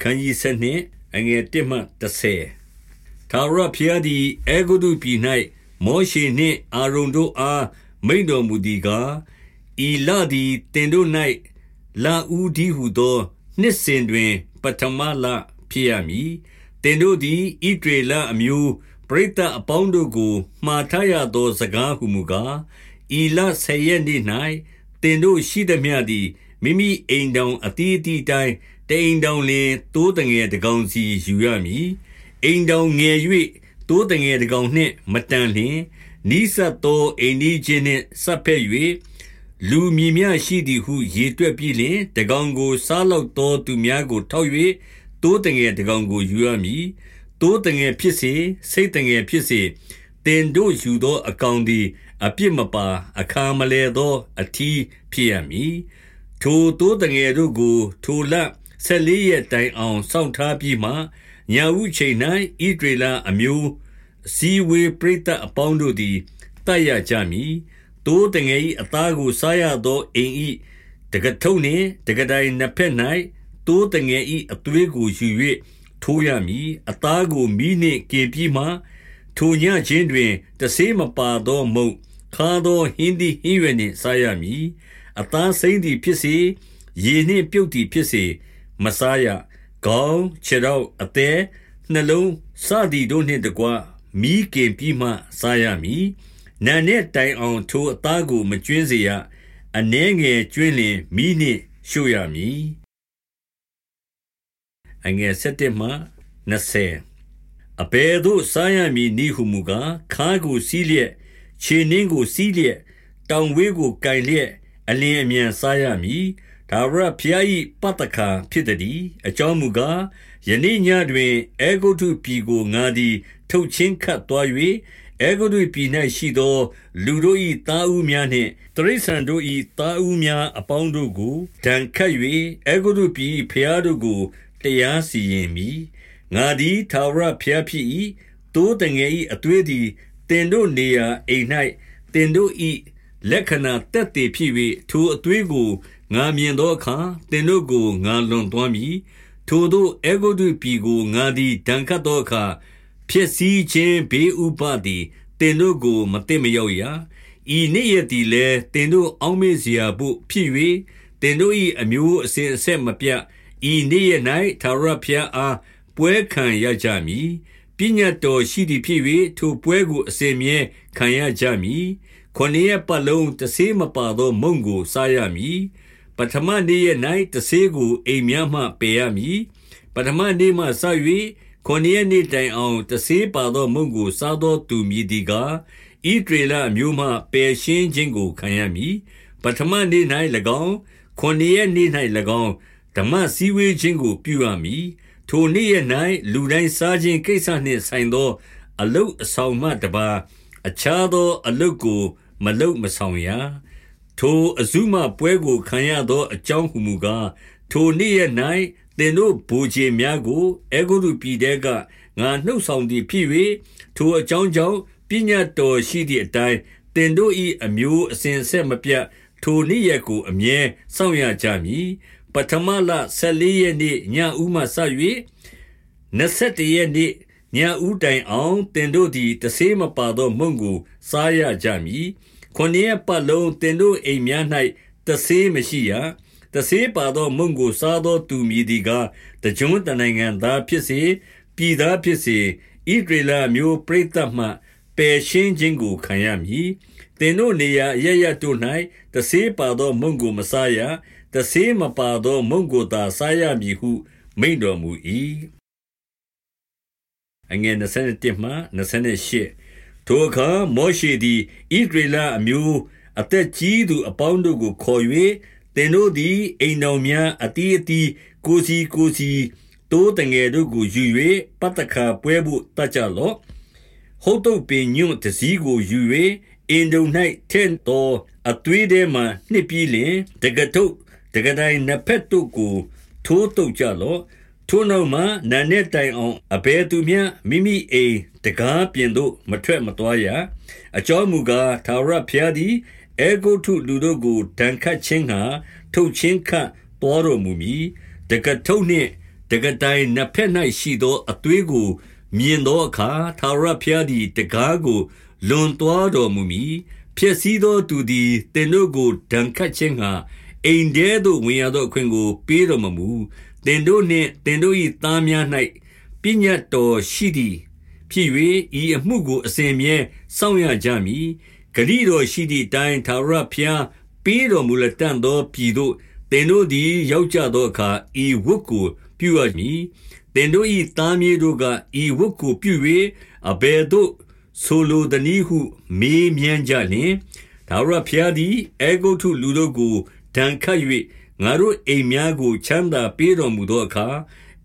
ခန်းကြီး7နှင့်အငယ်1မှ30ထာဝရဘုရားသည်အေဂုတုပြည်၌မောရှေနှင့်အာရုန်တို့အားမိန်တော်မူသည်ကားဤလသည်တင်တို့၌လာဦးဒီဟုသော နှစ်စဉ်တွင် ပထမလဖြစ်ရမည်တင်တို့သည်ဣဒရေလအမျိုးပရိသတ်အပေါင်းတို့ကိုမှားထားရသောစကားဟုမူကားဤလဆယ်ရက်နေ့၌တင်တို့ရှိသည်မြသည်မိမိအိမ်တောင်အတီးအတီးတိုင်း တိမ်တောင်လင်တိုးတငယ်တကောင်စီယူရမည်အိမ်တောင်ငယ်၍တိုးတငယ်တကောင်နှင့်မတန်လျင်နိစ္စသောအိမ်ဤချင်းနှင့်ဆက်ဖက်၍လူမြည်များရှိသည်ဟုရေတွက်ပြီးလျင်တကောင်ကိုစားလောက်သောသူများကိုထောက်၍တိုးတငယ်တကောင်ကိုယူရမည်တိုးတငယ်ဖြစ်စေစိတ်တငယ်ဖြစ်စေတင်တို့ယူသောအကောင်သည်အပြစ်မပါအခါမလဲသောအထီးဖြစ်ရမည်ထိုတိုးတငယ်တို့ကို ထိုလတ် 14ရက်တိုင်အောင်စောင့်ထားပြီးမှညာဥချိန်၌ဣဒေလအမျိုးအစည်းဝေးပရိသတ်အပေါင်းတို့သည်တတ်ရကြမည်တိုးတငယ်၏အသားကိုစားရသောအိမ်ဤတကထုံနှင့်တကတိုင်နှစ်ဖက်၌တိုးတငယ်၏အသွေးကိုယူ၍ထိုးရမည်အသားကိုမီးနှင့်ကင်ပြီးမှထိုညချင်းတွင်တဆေးမပါသောမုံခါသောဟင်းသည်ဟင်းရွက်နှင့်စားရမည်အသားစိမ့်သည်ဖြစ်စေရေနှင့်ပြုတ်သည်ဖြစ်စေ မစားရခေါင်းခြေတော့အသေးနှလုံးစသည်တို့နှင့်တကွမိခင်ပြီးမှစားရမည်နာနဲ့တိုင်အောင်ထိုအသားကိုမကျွင်းစေရအနှဲငယ်ကျွင်းလင်မိနှင့်ရှို့ရမည်အငယ်7မှ20အဘယ်သို့စားရမည်နည်းဟုမူကားခါးကိုစီးလျက်ခြေနှင်းကိုစီးလျက်တောင်ဝေးကိုကင်လျက်အလင်းအမြန်စားရမည် ဒါဝရဖျား၏ပတ္တခါဖြစ်သည်အကြောင်းမူကားယနေ့ညတွင်အေဂုတုပြည်ကိုငါသည် ထုတ်ချင်းခတ်သွား၍အေဂုတုပြည်၌ရှိသော လူတို့၏သားဦးများနှင့်တရိษံတို့၏သားဦးများအပေါင်းတို့ကိုဒဏ်ခတ်၍အေဂုတုပြည်ဖျားတို့ကိုတရားစီရင်မည်ငါသည်သာဝရဖျားဖြစ်၏တိုးတငယ်၏အသွေးသည်တင်တို့နေရာအိမ်၌တင်တို့၏လက္ခဏာတက်တည်ဖြစ်၍ထိုအသွေးကို ငါမြင်သောအခါတင်တို့ကိုငါလွန်သွားမည်ထိုတို့အေဂုတုပြည်ကိုငါသည်ဒဏ်ခတ်သောအခါဖြစ်စည်းခြင်းဘေးဥပသည်တင်တို့ကိုမသိမရောက်ရဤနေ့ရသည်လည်းတင်တို့အောင်းမေစရာဖို့ဖြစ်၍တင်တို့၏အမျိုးအစဉ်အဆက်မပြတ်ဤနေ့ရ၌သာရဖျားအားပွဲခံရကြမည်ပညာတော်ရှိသည်ဖြစ်၍ထိုပွဲကိုအစဉ်မြဲခံရကြမည်ခொနည်းပတ်လုံးတဆေးမပါသောမုံကိုစားရမည် ပထမနေ့၌တဆေးကိုအိမ်များမှပယ်ရမည်ပထမနေ့မှစ၍ခொနည်းနေ့တိုင်အောင်တဆေးပါသောမုံကိုစားသောသူမည်ဒီကားဣဒရေလမျိုးမှပယ်ရှင်းခြင်းကိုခံရမည်ပထမနေ့၌၎င်းခொနည်းနေ့၌၎င်းဓမ္မစည်းဝေးခြင်းကိုပြုရမည်ထိုနေ့၌လူတိုင်းစားခြင်းကိစ္စနှင့်ဆိုင်သော အလုတ်အဆောင်မှတပါ အခြားသော အလုတ်ကို မလုတ်မဆောင်ရ ထိုအဇုမပွဲကို ခံရသောအကြောင်းဟုမူကား ထိုနေ့ရ၌သင်တို့ဘူချေများကိုအေဂုရုပြည်တဲက ငါနှုတ်ဆောင်သည်ဖြစ်၍ထိုအကြောင်းကြောင့် ပညာတော်ရှိသည့်အတိုင်း သင်တို့၏အမျိုးအစဉ်ဆက်မပြတ် ထိုနေ့ရက်ကို အမြဲစောင့်ရကြမည်ပထမလ14ရက်နေ့ ညဦးမှစ၍21ရက်နေ့ ညဦးတိုင်အောင်တင်တို့သည် တဆေးမပါသောမုံကို စားရကြမည် ခொနည်းပတ်လုံးတင်တို့အိမ်များ၌တဆေးမရှိရတဆေးပါသောမုံကိုစားသောသူမည်ဒီကားတကြွတနိုင်ငံသားဖြစ်စေပြည်သားဖြစ်စေဣဒရေလမျိုးပရိသတ်မှပယ်ရှင်းခြင်းကိုခံရမည်တင်တို့နေရာရရတို့၌တဆေးပါသောမုံကိုမစားရတဆေးမပါသောမုံကိုသာစားရမည်ဟု မိန့်တော်မူ၏အငယ်27မှ28 ထိုအခါ မောရှေသည်ဣဒရေလအမျိုး အသက်ကြီးသူအပေါင်းတို့ကို ခေါ်၍သင်တို့သည် အိမ်တော်များအတီးအတီး ကိုစီကိုစီတိုးတငယ်တို့ကို ယူ၍ပတ္တခါပွဲဖို့တတ်ကြလော့ ဟုတ်တုတ်ပင်ညွန့်တစည်းကိုယူ၍အင်ဒုံ၌ထင့်သော အသွေးထဲမှနှစ်ပြီးလင်တကထုတ်တကတိုင်နှစ်ဖက်တို့ကို ထိုးတုတ်ကြလော့ ထိုနောက်မှနာနဲ့တိုင်အောင် အဘယ်သူမျှ မိမိအိမ် တကားပြင်သို့မထွက်မသွားရအကြောင်းမူကားသာရဖျားသည်အေဂုထုလူတို့ကိုဒဏ်ခတ်ခြင်းဟာထုတ်ချင်းခတ်တော်တော်မူမည်တကထုံနှင့်တကတိုင်နှစ်ဖက်၌ရှိသောအသွေးကိုမြင်သောအခါထာဝရဘုရားသည်တကားကိုလွန်သွားတော်မူမည်ဖြစ်စည်းသောသူသည်တင်တို့ကိုဒဏ်ခတ်ခြင်းငှာအိမ်ထဲသို့ဝင်ရသောအခွင့်ကိုပေးတော်မမူတင်တို့နှင့်တင်တို့၏သားများ၌ပညတ်တော်ရှိသည် ဖြစ်၍ဤအမှုကိုအစဉ်မြဲစောင့်ရကြမည်ဂရိတော်ရှိသည့်အတိုင်းထာဝရဘုရားပေးတော်မူလက်တန့်သောပြည်သို့သင်တို့သည်ရောက်ကြသောအခါဤဝတ်ကိုပြုရမည်သင်တို့၏သားမြေတို့ကဤဝတ်ကိုပြု၍အဘယ်သို့ဆိုလိုသနည်းဟု မေးမြန်းကြလျင်ဒါဝရဘုရားသည်အေဂုတ်ထုလူတို့ကိုဒဏ်ခတ်၍ငါတို့အိမ်များကိုချမ်းသာပေးတော်မူသောအခါ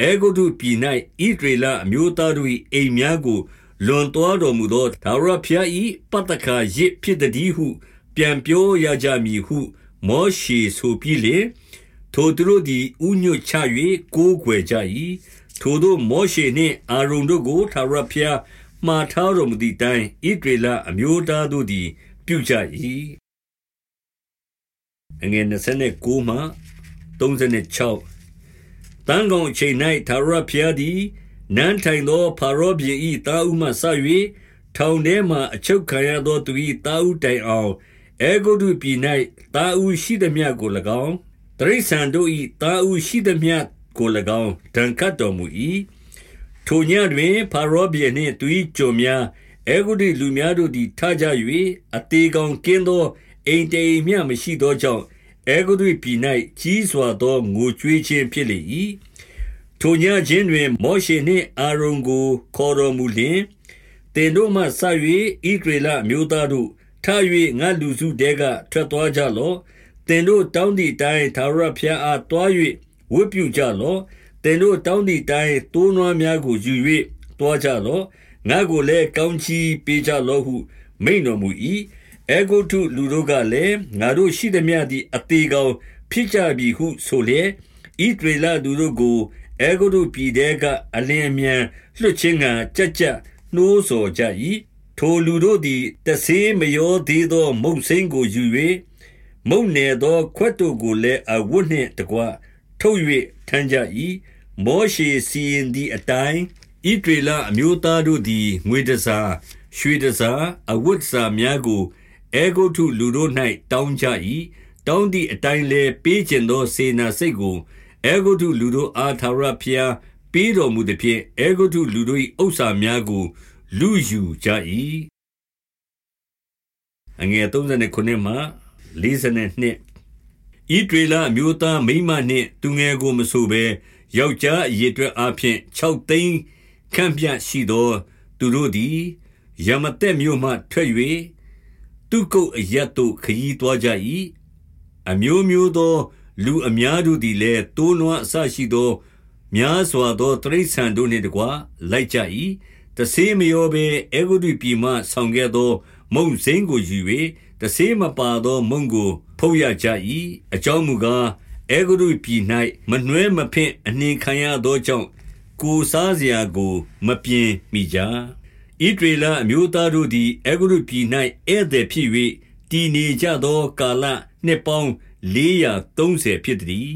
အေဂုတ်ထုပြည်၌ဣဒရေလအမျိုးသားတို့၏အိမ်များကို လွန်သွားတော်မူသောဒါဝရဘုရား၏ပတ္တခါရစ်ဖြစ်သည်ဟု ပြန်ပြောရကြမည်ဟု မောရှေဆိုပြီးလေထိုသူတို့သည်ဥညွတ်ချ၍ကိုးကွယ်ကြ၏ထိုတို့မောရှေနှင့်အာရုန်တို့ကိုသာရဖျားမှားထားတော်မူသည့်တိုင်ဣဒေလအမျိုးသားတို့သည် ပြုကြ၏အငယ်29မှ36 တန်ကောင်ချိန်၌သာရဖျားသည်နန်းထိုင်သောဖာရောဘုရင်၏သားဦးမှစ၍ထောင်ထဲမှ အချုပ်ခံရသောသူ၏သားဦးတိုင်အောင်အေဂုတုပြည်၌သားဦးရှိသည်မြတ်ကို၎င်းတရိษံတို့၏သားဦးရှိသည်မြတ်ကို၎င်းဒဏ်ခတ်တော်မူ၏ထိုညတွင်ဖာရောဘုရင်နှင့်သူ၏ကျွန်များအေဂုတိလူများတို့သည်ထကြ၍အသေးကောင်ကင်းသောအိမ်တိမ်မြမရှိသောကြောင့် အေဂုတိပြည်၌ကြီးစွာသောငိုကြွေးခြင်းဖြစ်လေ၏ထိုညခြင်းတွင် မောရှေနှင့်အာရုန်ကို ခေါ်တော်မူလျှင်တင်တို့မှဆ၍ဣဒရေလမျိုးသားတို့ထ၍ငါလူစုတဲကထွက်သွားကြလော့တင်တို့တောင်းသည့်တိုင်သာရဖျားအားတွား၍ဝတ်ပြုကြလော့တင်တို့တောင်းသည့်တိုင်တိုးနွားများကိုယူ၍တွားကြလော့ငါကိုလည်းကောင်းချီးပေးကြလော့ဟု မိန်တော်မူ၏ အေဂုတုလူတို့ကလည်းငါတို့ရှိသည်များသည့်အသေးကောင်ဖြစ်ကြပြီဟုဆိုလျက်ဣဒရေလလူတို့ကိုအဲဂုတုပြည်တဲကအလင်းအမြန်လွှတ်ခြင်းကကြက်ကြက်နှိုးဆော်ကြ၏ထိုလူတို့သည်တဆေးမရောသေးသော မုတ်စိမ့်ကိုယူ၍မုတ်နယ်သော ခွက်တို့ကိုလည်းအဝတ်နှင့်တကွထုတ်၍ထမ်းကြ၏မောရှေစီရင်သည့်အတိုင်းဣဒေလအမျိုးသားတို့သည်ငွေတစားရွှေတစားအဝတ်စားများကို အေဂုတုလူတို့၌တောင်းကြ၏တောင်းသည့်အတိုင်းလည်းပေးခြင်းသောစေနာစိတ်ကိုအဲဂုတ္တုလူတို့အားထာဝရဘုရားပေးတော်မူသည်ဖြင့်အဲဂုတ္တုလူတို့၏ဥစ္စာများကို လူယူကြ၏အငယ်39မှ42ဣဒေလမျိုးသားမိမနှင့် သူငယ်ကိုမဆိုဘဲယောက်ျားအရေအတွက်အဖျင်6သိန်းခန့်ပြရှိသော သူတို့သည်ယမသက်မြို့မှထွက်၍ သူကုတ်အရက်သို့ခရီးသွားကြ၏အမျိုးမျိုးသော လူအများတို့သည်လည်းတိုးနွားအဆရှိသော များစွာသောတိရစ္ဆာန်တို့နှင့်တကွလိုက်ကြ၏တဆေးမရောဘဲအေဂုတိပြည်မှဆောင်ခဲ့သော မုံစိန်ကိုယူ၍တဆေးမပါသောမုံကို ဖုတ်ရကြ၏အကြောင်းမူကားအေဂုတိပြည်၌မနှွဲမဖင့်အနှင်ခံရသောကြောင့်ကိုစားစရာကို မပြင်းမိကြ ဣဒေလအမျိုးသားတို့သည်အေဂုတိပြည်၌ဧည့်သည်ဖြစ်၍တည်နေကြသောကာလနှစ်ပေါင်း430ဖြစ်သည်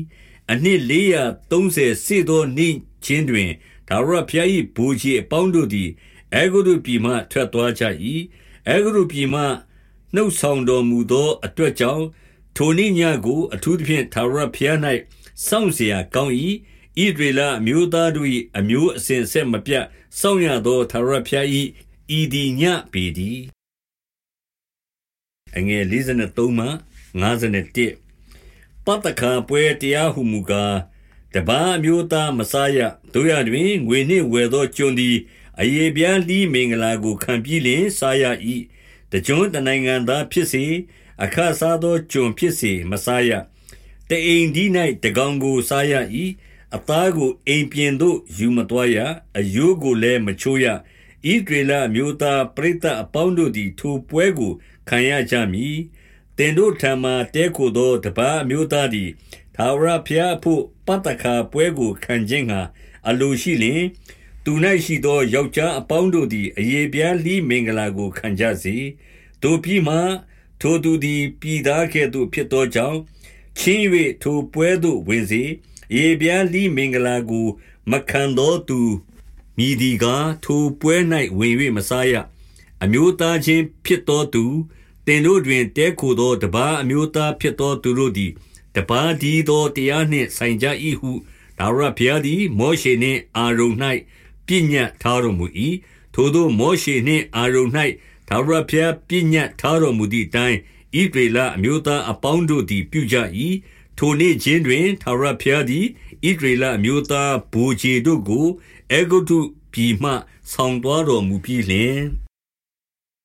အနှစ်430စေသောနေ့ချင်းတွင်ဒါဝရဖျား၏ဘူကြီးအပေါင်းတို့သည်အေဂုရုပြည်မှထွက်သွားကြ၏အေဂုရုပြည်မှနှုတ်ဆောင်တော်မူသောအတွက်ကြောင့်ထိုနေ့ညကိုအထူးသဖြင့်ဒါဝရဖျား၌စောင့်เสียကောင်း၏ ဣဒရေလအမျိုးသားတို့၏အမျိုးအစဉ်ဆက်မပြတ်စောင့်ရသောဒါဝရဖျား၏ဤဒီညပေသည်အငယ်53မှ51ပတ္တခါပွဲတရားဟုမူကားတပားမျိုးသားမစားရတို့ရတွင်ငွေနှင့်ဝယ်သောကျွန်သည်အယေပြားလီမင်္ဂလာကိုခံပြီးလင်စားရ၏တကြွတနိုင်ငံသားဖြစ်စေအခါစားသောကျွန်ဖြစ်စေမစားရတအိမ်ဒီ၌တကောင်ကိုစားရ၏ အသားကိုအိမ်ပြင်သို့ယူမသွားရအယိုးကိုလည်းမချိုးရဤဒေလမျိုးသားပရိသတ်အပေါင်းတို့သည် ထိုပွဲကိုခံရကြမည်သင်တို့ထံမှတဲခိုသောတပါးအမျိုးသားသည်ထာဝရဘုရားအဖို့ပတ္တခါပွဲကိုခံခြင်းငှာအလိုရှိလျင်သူ၌ရှိသောယောက်ျားအပေါင်းတို့သည်အယေပြားလိမင်္ဂလာကိုခံကြစေတို့ပြီးမှထိုသူသည်ပြည်သားကဲ့သို့ဖြစ်သောကြောင့်ချင်း၍ထိုပွဲသို့ဝင်စေ ယေပြားလိမင်္ဂလာကို မခံသောသူမည်ဒီကားထိုပွဲ၌ဝင်၍မစားရအမျိုးသားချင်းဖြစ်သောသူတင်တို့တွင်တဲခိုသောတပားအမျိုးသားဖြစ်သောသူတို့သည်တပားဒီသောတရားနှင့်ဆိုင်ကြ၏ဟုဒါဝရဘုရားသည်မောရှေနှင့်အာရုန်၌ပြညတ်ထားတော်မူ၏ထိုသောမောရှေနှင့်အာရုန်၌ဒါဝရဘုရားပြညတ်ထားတော်မူသည့်အတိုင်းဣဒေလအမျိုးသားအပေါင်းတို့သည်ပြုကြ၏ ထိုနေ့ချင်းတွင်ဒါဝရဘုရားသည်ဣဒေလအမျိုးသားဘူဂျေတို့ကိုအေဂုတုပြည်မှ ဆောင်သွားတော်မူပြီးလျှင်